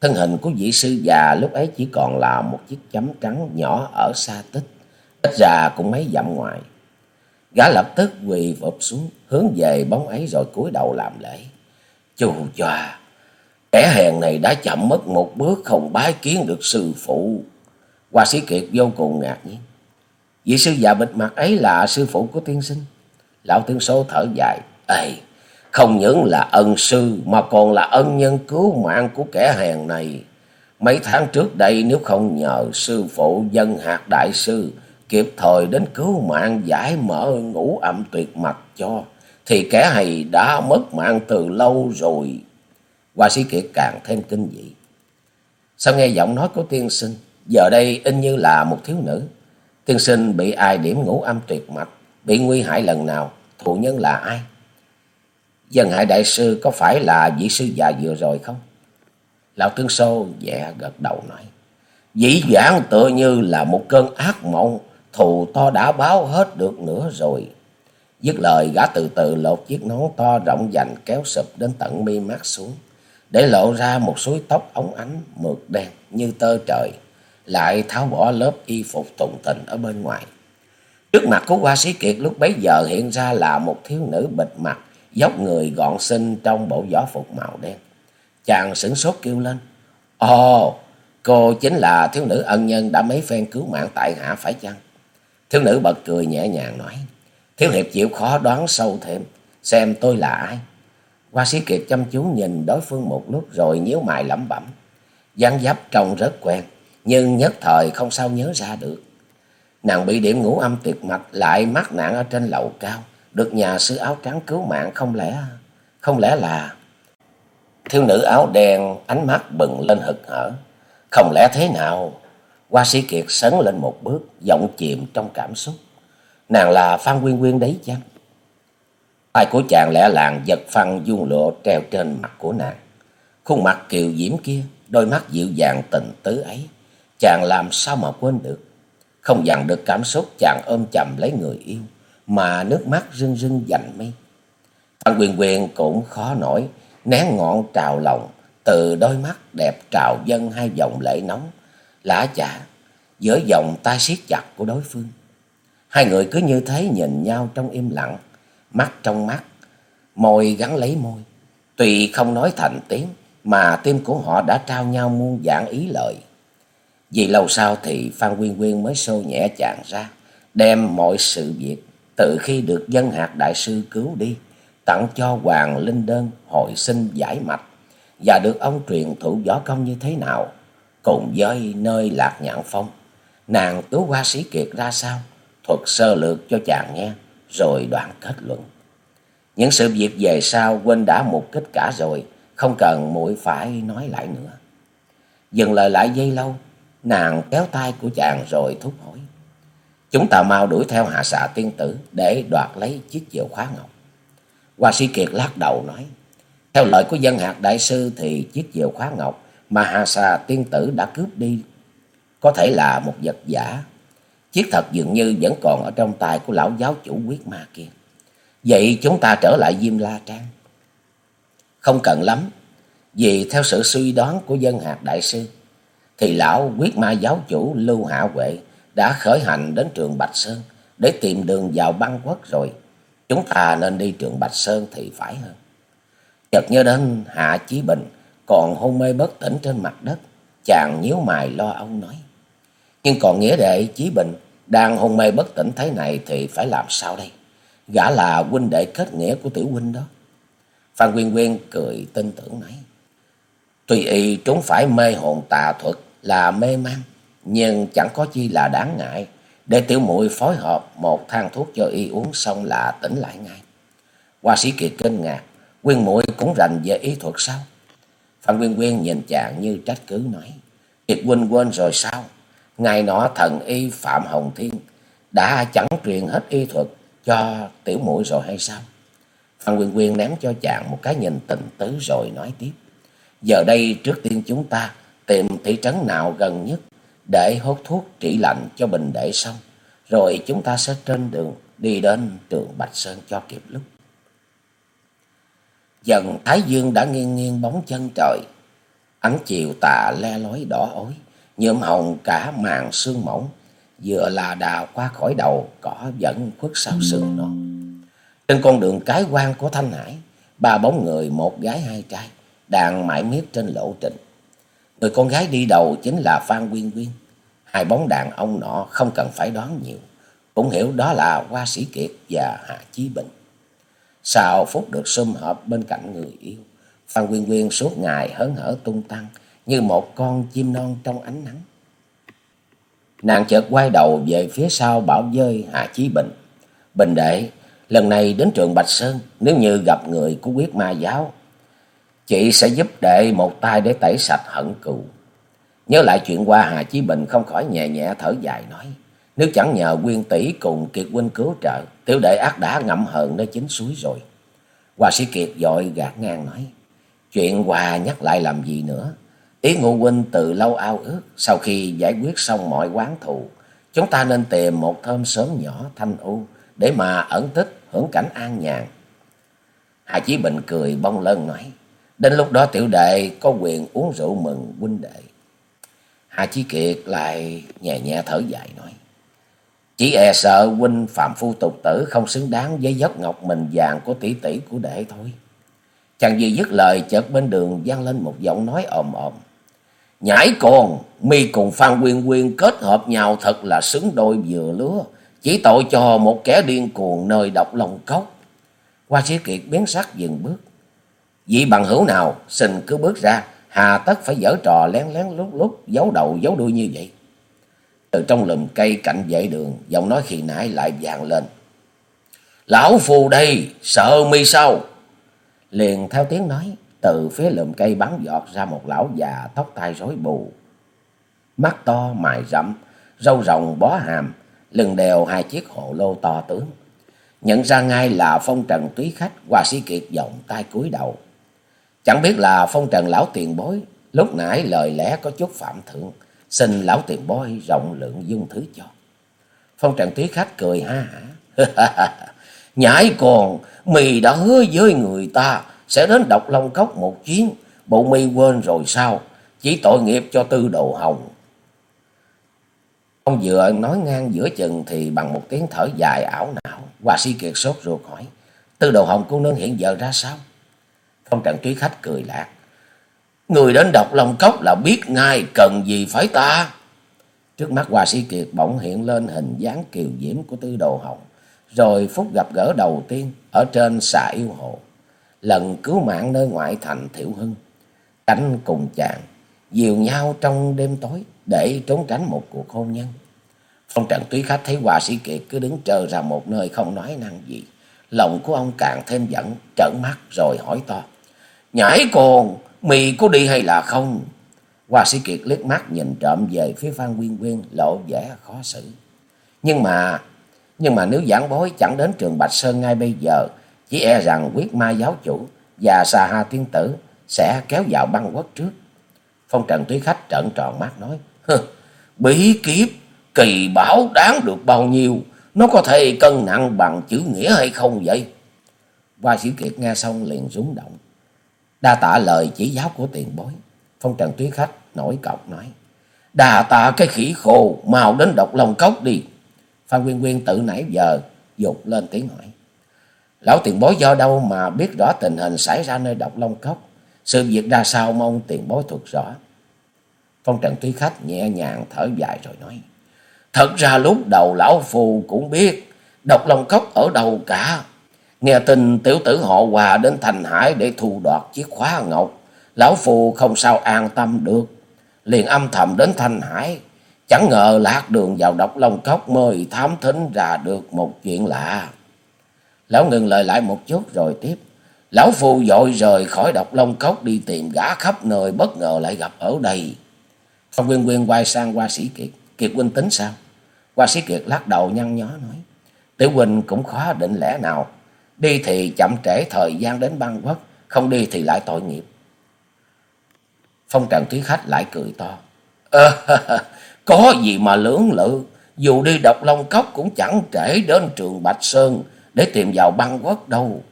Thân hình của vị sư già lúc ấy chỉ còn là một chiếc chấm trắng nhỏ ở xa tích, ít ra cũng mấy dặm ngoài. Gã lập tức quỳ vụp xuống, hướng về bóng ấy rồi cúi đầu làm lễ. Chù choa! Kẻ hèn này đã chậm mất một bước không bái kiến được sư phụ. Hoa sĩ Kiệt vô cùng ngạc nhiên. Vị sư già bịt mặt ấy là sư phụ của tiên sinh. Lão tiên số thở dài. Ê, không những là ân sư mà còn là ân nhân cứu mạng của kẻ hèn này. Mấy tháng trước đây nếu không nhờ sư phụ dân hạt đại sư kịp thời đến cứu mạng giải mở ngũ ẩm tuyệt mạch cho, thì kẻ này đã mất mạng từ lâu rồi. Hoa sĩ kiệt càng thêm kinh dị. Sao nghe giọng nói của tiên sinh, giờ đây in như là một thiếu nữ. Tiên sinh bị ai điểm ngũ âm tuyệt mạch, bị nguy hại lần nào, thụ nhân là ai? Dân hại đại sư có phải là vị sư già vừa rồi không? Lão tướng sô nhẹ gật đầu nói. Dĩ dãn tựa như là một cơn ác mộng, thù to đã báo hết được nữa rồi. Dứt lời gã từ từ lột chiếc nón to rộng dành kéo sụp đến tận mi mắt xuống, để lộ ra một suối tóc ống ánh mượt đen như tơ trời, lại tháo bỏ lớp y phục tùng tình ở bên ngoài. Trước mặt của hoa sĩ kiệt lúc bấy giờ hiện ra là một thiếu nữ bịt mặt, dốc người gọn xinh trong bộ võ phục màu đen. Chàng sửng sốt kêu lên. Ồ, cô chính là thiếu nữ ân nhân đã mấy phen cứu mạng tại hạ phải chăng? Thiếu nữ bật cười nhẹ nhàng nói. Thiếu hiệp chịu khó đoán sâu thêm, xem tôi là ai. Hoa sĩ kiệt chăm chú nhìn đối phương một lúc rồi nhíu mày lẩm bẩm. dáng dấp trông rất quen, nhưng nhất thời không sao nhớ ra được. Nàng bị điểm ngũ âm tuyệt mạch lại mắc nạn ở trên lầu cao, được nhà sư áo trắng cứu mạng không lẽ... Không lẽ là... Thiếu nữ áo đen ánh mắt bừng lên hực hở. Không lẽ thế nào? Hoa sĩ Kiệt sấn lên một bước, giọng chìm trong cảm xúc. Nàng là Phan Quyên Quyên đấy chăng? Tay của chàng lẽ làng giật phăng dung lụa treo trên mặt của nàng. Khuôn mặt kiều diễm kia, đôi mắt dịu dàng tình tứ ấy. Chàng làm sao mà quên được. Không dằn được cảm xúc chàng ôm chầm lấy người yêu, mà nước mắt rưng rưng dành mi. Thằng quyền quyền cũng khó nổi, nén ngọn trào lòng, từ đôi mắt đẹp trào dân hai dòng lệ nóng, lã chả, giữa dòng tay siết chặt của đối phương. Hai người cứ như thế nhìn nhau trong im lặng, mắt trong mắt, môi gắn lấy môi. Tuy không nói thành tiếng, mà tim của họ đã trao nhau muôn dạng ý lời. Vì lâu sau thì Phan Quyên Quyên mới xô nhẹ chàng ra, đem mọi sự việc từ khi được dân hạt đại sư cứu đi, tặng cho Hoàng Linh Đơn hồi sinh giải mạch, và được ông truyền thụ võ công như thế nào, cùng với nơi lạc nhạn phong. Nàng cứu hoa sĩ kiệt ra sao, thuật sơ lược cho chàng nghe, rồi đoạn kết luận. Những sự việc về sau quên đã mục kích cả rồi, không cần muội phải nói lại nữa. Dừng lời lại dây lâu, nàng kéo tay của chàng rồi thúc hỏi. Chúng ta mau đuổi theo hạ xạ tiên tử để đoạt lấy chiếc chìa khóa ngọc. Hoa sĩ Kiệt lắc đầu nói. Theo lời của dân hạt đại sư thì chiếc chìa khóa ngọc mà hạ xà tiên tử đã cướp đi có thể là một vật giả. Chiếc thật dường như vẫn còn ở trong tay của lão giáo chủ quyết ma kia. Vậy chúng ta trở lại Diêm La Trang. Không cần lắm, vì theo sự suy đoán của dân hạt đại sư, thì lão quyết ma giáo chủ Lưu Hạ Huệ đã khởi hành đến trường Bạch Sơn để tìm đường vào băng quốc rồi. Chúng ta nên đi trường Bạch Sơn thì phải hơn. Chợt nhớ đến Hạ Chí Bình còn hôn mê bất tỉnh trên mặt đất. Chàng nhíu mày lo âu nói. Nhưng còn nghĩa đệ Chí Bình đang hôn mê bất tỉnh thế này thì phải làm sao đây? Gã là huynh đệ kết nghĩa của tiểu huynh đó. Phan Quyên Quyên cười tin tưởng nói. Tuy y trốn phải mê hồn tà thuật là mê man, nhưng chẳng có chi là đáng ngại. Để tiểu muội phối hợp một thang thuốc cho y uống xong là tỉnh lại ngay. Hoa sĩ Kiệt kinh ngạc, Quyên muội cũng rành về y thuật sao? Phan Quyên Quyên nhìn chàng như trách cứ nói, Kiệt huynh quên rồi sao? Ngày nọ thần y Phạm Hồng Thiên đã chẳng truyền hết y thuật cho tiểu muội rồi hay sao? Phan Quyên Quyên ném cho chàng một cái nhìn tình tứ rồi nói tiếp. Giờ đây trước tiên chúng ta tìm thị trấn nào gần nhất để hốt thuốc trị lạnh cho bình đệ xong. Rồi chúng ta sẽ trên đường đi đến trường Bạch Sơn cho kịp lúc. Dần Thái Dương đã nghiêng nghiêng bóng chân trời. Ánh chiều tà le lói đỏ ối, nhuộm hồng cả màn sương mỏng, vừa là đà qua khỏi đầu, cỏ vẫn khuất sau sườn non. Trên con đường cái quan của Thanh Hải, ba bóng người, một gái hai trai, đang mãi miết trên lộ trình. Người con gái đi đầu chính là Phan Quyên Quyên. Hai bóng đàn ông nọ không cần phải đoán nhiều, cũng hiểu đó là Hoa Sĩ Kiệt và Hạ Chí Bình. Sau phút được sum họp bên cạnh người yêu, Phan Quyên Quyên suốt ngày hớn hở tung tăng như một con chim non trong ánh nắng. Nàng chợt quay đầu về phía sau bảo dơi hà Chí Bình. Bình đệ, lần này đến trường Bạch Sơn, nếu như gặp người của quyết ma giáo, chị sẽ giúp đệ một tay để tẩy sạch hận cừu. Nhớ lại chuyện qua Hà Chí Bình không khỏi nhẹ nhẹ thở dài nói. Nếu chẳng nhờ quyên tỷ cùng Kiệt huynh cứu trợ, tiểu đệ ác đã ngậm hờn nơi chính suối rồi. Hòa sĩ Kiệt dội gạt ngang nói. Chuyện Hòa nhắc lại làm gì nữa? Ý ngụ huynh từ lâu ao ước, sau khi giải quyết xong mọi quán thù, chúng ta nên tìm một thơm sớm nhỏ thanh u để mà ẩn tích hưởng cảnh an nhàn. Hà Chí Bình cười bông lân nói. Đến lúc đó tiểu đệ có quyền uống rượu mừng huynh đệ. Hà Chí Kiệt lại nhẹ nhẹ thở dài nói. Chỉ e sợ huynh phạm phu tục tử không xứng đáng với giấc ngọc mình vàng của tỷ tỷ của đệ thôi. Chàng vừa dứt lời chợt bên đường vang lên một giọng nói ồm ồm. Nhãi còn mi cùng Phan Quyên Quyên kết hợp nhau thật là xứng đôi vừa lứa. Chỉ tội cho một kẻ điên cuồng nơi độc lòng cốc. qua sĩ kiệt biến sắc dừng bước. Vị bằng hữu nào xin cứ bước ra. Hà tất phải dở trò lén lén lúc lúc giấu đầu giấu đuôi như vậy. Từ trong lùm cây cạnh vệ đường, giọng nói khi nãy lại vang lên. Lão phù đây, sợ mi sao? Liền theo tiếng nói, từ phía lùm cây bắn giọt ra một lão già tóc tai rối bù. Mắt to, mày rậm, râu rồng bó hàm, lưng đều hai chiếc hộ lô to tướng. Nhận ra ngay là phong trần túy khách, hoa sĩ kiệt vọng tay cúi đầu. Chẳng biết là phong trần lão tiền bối, lúc nãy lời lẽ có chút phạm thượng, xin lão tiền bối rộng lượng dung thứ cho. Phong trần túy khách cười ha hả. Nhãi còn, mì đã hứa với người ta sẽ đến độc long cốc một chuyến, bộ mi quên rồi sao? Chỉ tội nghiệp cho tư đồ hồng. Ông vừa nói ngang giữa chừng thì bằng một tiếng thở dài ảo não, Hòa si kiệt sốt ruột hỏi, tư đồ hồng cô nương hiện giờ ra sao? Phong trần trí khách cười lạc. Người đến độc long cốc là biết ngay cần gì phải ta. Trước mắt Hòa Sĩ Kiệt bỗng hiện lên hình dáng kiều diễm của Tư Đồ Hồng. Rồi phút gặp gỡ đầu tiên ở trên xà yêu hồ. Lần cứu mạng nơi ngoại thành Thiệu Hưng. Cảnh cùng chàng, dìu nhau trong đêm tối để trốn tránh một cuộc hôn nhân. Phong trần túy khách thấy Hòa Sĩ Kiệt cứ đứng trơ ra một nơi không nói năng gì. Lòng của ông càng thêm giận, trợn mắt rồi hỏi to. Nhảy cồn, mì có đi hay là không? hòa sĩ Kiệt liếc mắt nhìn trộm về phía Phan Quyên Quyên lộ vẻ khó xử. Nhưng mà, nhưng mà nếu giảng bối chẳng đến trường Bạch Sơn ngay bây giờ, chỉ e rằng quyết ma giáo chủ và xà ha tiên tử sẽ kéo vào băng quốc trước. Phong trần túy khách trợn tròn mắt nói, bí kiếp, kỳ bảo đáng được bao nhiêu, nó có thể cân nặng bằng chữ nghĩa hay không vậy? Hoa sĩ Kiệt nghe xong liền rúng động. Đa tạ lời chỉ giáo của tiền bối. Phong trần túy khách nổi cọc nói. Đà tạ cái khỉ khô, mau đến độc lòng cốc đi. Phan Quyên Quyên tự nãy giờ dục lên tiếng hỏi. Lão tiền bối do đâu mà biết rõ tình hình xảy ra nơi độc long cốc. Sự việc ra sao mong tiền bối thuộc rõ. Phong trần túy khách nhẹ nhàng thở dài rồi nói. Thật ra lúc đầu lão phù cũng biết độc long cốc ở đâu cả. Nghe tin tiểu tử họ hòa đến thành hải để thu đoạt chiếc khóa ngọc. Lão phù không sao an tâm được. Liền âm thầm đến thanh hải. Chẳng ngờ lạc đường vào độc long cốc mới thám thính ra được một chuyện lạ. Lão ngừng lời lại một chút rồi tiếp. Lão phù dội rời khỏi độc long cốc đi tìm gã khắp nơi bất ngờ lại gặp ở đây. Phong Nguyên Nguyên quay sang qua sĩ Kiệt. Kiệt huynh tính sao? Qua sĩ Kiệt lắc đầu nhăn nhó nói. Tiểu huynh cũng khó định lẽ nào. Đi thì chậm trễ thời gian đến băng quốc. Không đi thì lại tội nghiệp. Phong Trần Thúy Khách lại cười to. À, có gì mà lưỡng lự. Dù đi độc long cốc cũng chẳng trễ đến trường Bạch Sơn để tìm vào băng quốc đâu.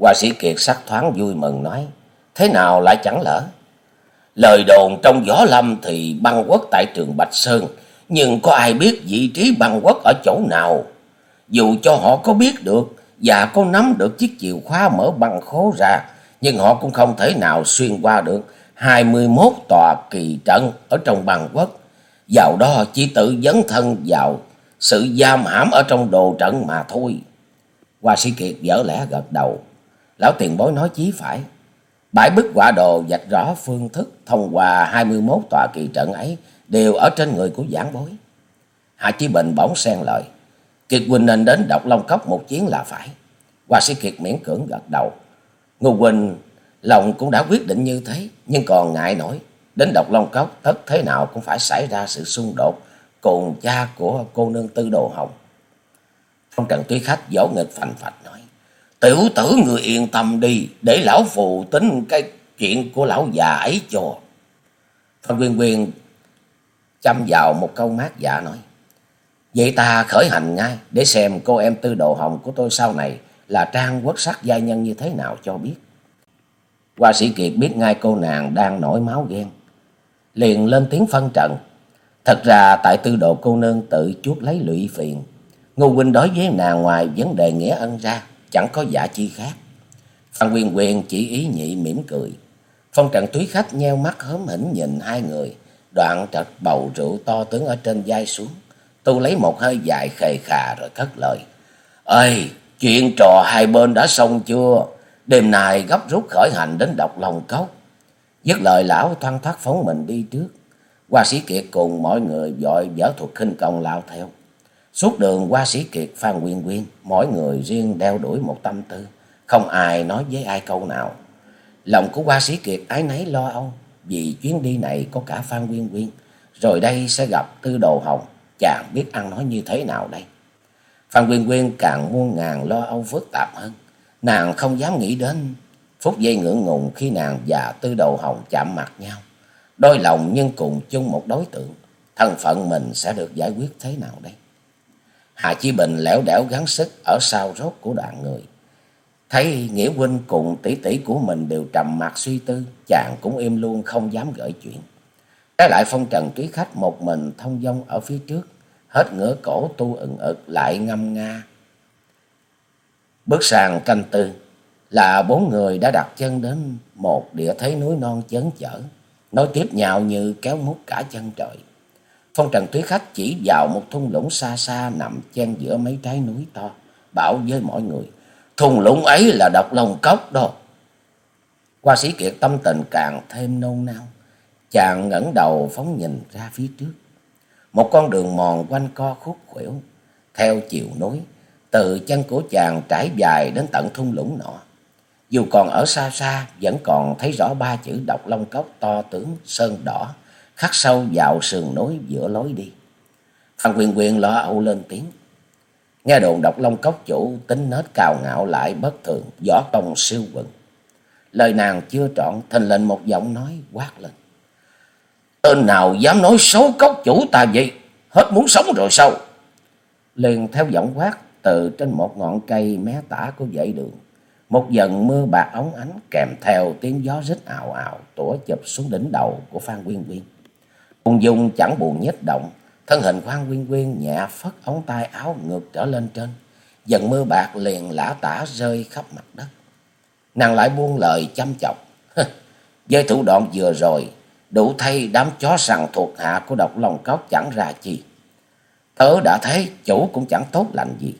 Hoa sĩ Kiệt sắc thoáng vui mừng nói. Thế nào lại chẳng lỡ? Lời đồn trong gió lâm thì băng quốc tại trường Bạch Sơn. Nhưng có ai biết vị trí băng quốc ở chỗ nào? Dù cho họ có biết được và có nắm được chiếc chìa khóa mở băng khố ra. Nhưng họ cũng không thể nào xuyên qua được 21 tòa kỳ trận ở trong băng quốc. Vào đó chỉ tự dấn thân vào sự giam hãm ở trong đồ trận mà thôi. Hoa sĩ Kiệt dở lẽ gật đầu. Lão tiền bối nói chí phải. Bãi bức quả đồ dạch rõ phương thức thông qua 21 tòa kỳ trận ấy đều ở trên người của giảng bối. Hạ Chí Bình bỗng xen lời. Kiệt Quỳnh nên đến độc Long Cốc một chuyến là phải. Hoa sĩ Kiệt miễn cưỡng gật đầu. Ngô Quỳnh lòng cũng đã quyết định như thế, nhưng còn ngại nổi. Đến độc Long Cốc tất thế nào cũng phải xảy ra sự xung đột cùng cha của cô nương tư đồ hồng. Phong trần tuy khách dỗ nghịch phành phạch nói. Tiểu tử người yên tâm đi, để lão phù tính cái chuyện của lão già ấy cho. Phong Quyên Quyên chăm vào một câu mát dạ nói. Vậy ta khởi hành ngay để xem cô em tư đồ hồng của tôi sau này là trang quốc sắc gia nhân như thế nào cho biết. Hoa sĩ Kiệt biết ngay cô nàng đang nổi máu ghen. Liền lên tiếng phân trần. Thật ra tại tư đồ cô nương tự chuốt lấy lụy phiền. Ngô Huynh đối với nàng ngoài vấn đề nghĩa ân ra, chẳng có giả chi khác. Phan Quyên Quyên chỉ ý nhị mỉm cười. Phong trần túy khách nheo mắt hớm hỉnh nhìn hai người, đoạn trật bầu rượu to tướng ở trên vai xuống. Tu lấy một hơi dài khề khà rồi cất lời. Ơi, chuyện trò hai bên đã xong chưa? Đêm nay gấp rút khởi hành đến độc lòng cốc. Dứt lời lão thoăn thoát phóng mình đi trước. Hoa sĩ Kiệt cùng mọi người dội võ thuật khinh công lao theo. Suốt đường qua sĩ Kiệt Phan Quyên Quyên, mỗi người riêng đeo đuổi một tâm tư, không ai nói với ai câu nào. Lòng của qua sĩ Kiệt ái nấy lo âu, vì chuyến đi này có cả Phan Quyên Quyên, rồi đây sẽ gặp Tư Đồ Hồng, chàng biết ăn nói như thế nào đây. Phan Quyên Quyên càng muôn ngàn lo âu phức tạp hơn, nàng không dám nghĩ đến phút giây ngượng ngùng khi nàng và Tư Đồ Hồng chạm mặt nhau. Đôi lòng nhưng cùng chung một đối tượng, thân phận mình sẽ được giải quyết thế nào đây? Hà Chí Bình lẻo đẻo gắng sức ở sau rốt của đoàn người. Thấy Nghĩa huynh cùng tỷ tỷ của mình đều trầm mặt suy tư, chàng cũng im luôn không dám gợi chuyện. Trái lại phong trần trí khách một mình thông dong ở phía trước, hết ngửa cổ tu ừng ực lại ngâm nga. Bước sang canh tư là bốn người đã đặt chân đến một địa thế núi non chấn chở, nối tiếp nhau như kéo mút cả chân trời. Phong trần túy khách chỉ vào một thung lũng xa xa nằm chen giữa mấy trái núi to, bảo với mọi người, thung lũng ấy là độc lòng cốc đó. Qua sĩ kiệt tâm tình càng thêm nôn nao, chàng ngẩng đầu phóng nhìn ra phía trước. Một con đường mòn quanh co khúc khuỷu, theo chiều núi, từ chân của chàng trải dài đến tận thung lũng nọ. Dù còn ở xa xa, vẫn còn thấy rõ ba chữ độc long cốc to tướng sơn đỏ khắc sâu vào sườn núi giữa lối đi. Phan Quyền Quyền lo âu lên tiếng. Nghe đồn độc long cốc chủ tính nết cào ngạo lại bất thường, võ công siêu quần. Lời nàng chưa trọn, thành lên một giọng nói quát lên. Tên nào dám nói xấu cốc chủ ta vậy? Hết muốn sống rồi sao? Liền theo giọng quát từ trên một ngọn cây mé tả của dãy đường. Một dần mưa bạc ống ánh kèm theo tiếng gió rít ào ào tủa chụp xuống đỉnh đầu của Phan Quyên Quyên. Ung dung chẳng buồn nhích động, thân hình khoan Quyên Quyên nhẹ phất ống tay áo ngược trở lên trên. Dần mưa bạc liền lã tả rơi khắp mặt đất. Nàng lại buông lời chăm chọc. Với thủ đoạn vừa rồi, đủ thay đám chó sằng thuộc hạ của độc lòng cốc chẳng ra chi. Tớ đã thấy chủ cũng chẳng tốt lành gì.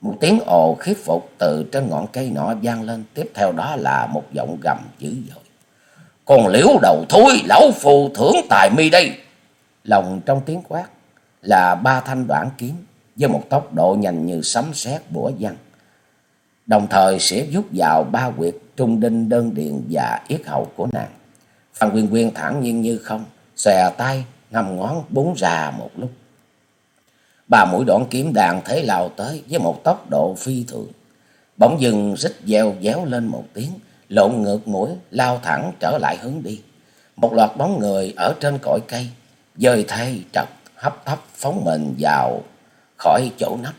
Một tiếng ồ khiếp phục từ trên ngọn cây nọ vang lên, tiếp theo đó là một giọng gầm dữ dội. Còn liễu đầu thối, lão phù thưởng tài mi đây. lòng trong tiếng quát là ba thanh đoạn kiếm với một tốc độ nhanh như sấm sét bủa văng. Đồng thời sẽ rút vào ba quyệt trung đinh đơn điện và yết hầu của nàng. Phan Quyên Quyên thản nhiên như không, xòe tay, ngầm ngón búng ra một lúc. Ba mũi đoạn kiếm đàn thế lao tới với một tốc độ phi thường. Bỗng dừng rít dèo déo lên một tiếng, lộn ngược mũi, lao thẳng trở lại hướng đi. Một loạt bóng người ở trên cội cây, dời thay trật, hấp thấp phóng mình vào khỏi chỗ nấp.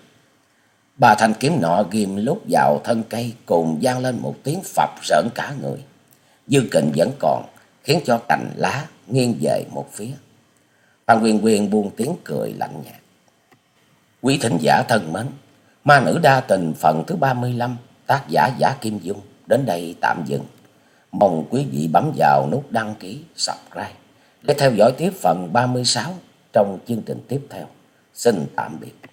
bà thanh kiếm nọ ghim lúc vào thân cây cùng gian lên một tiếng phập rợn cả người. Dư kình vẫn còn, khiến cho cành lá nghiêng về một phía. Phan quyền quyền buông tiếng cười lạnh nhạt. Quý thính giả thân mến, ma nữ đa tình phần thứ 35, tác giả Giả Kim Dung đến đây tạm dừng. Mong quý vị bấm vào nút đăng ký, subscribe để theo dõi tiếp phần 36 trong chương trình tiếp theo. Xin tạm biệt.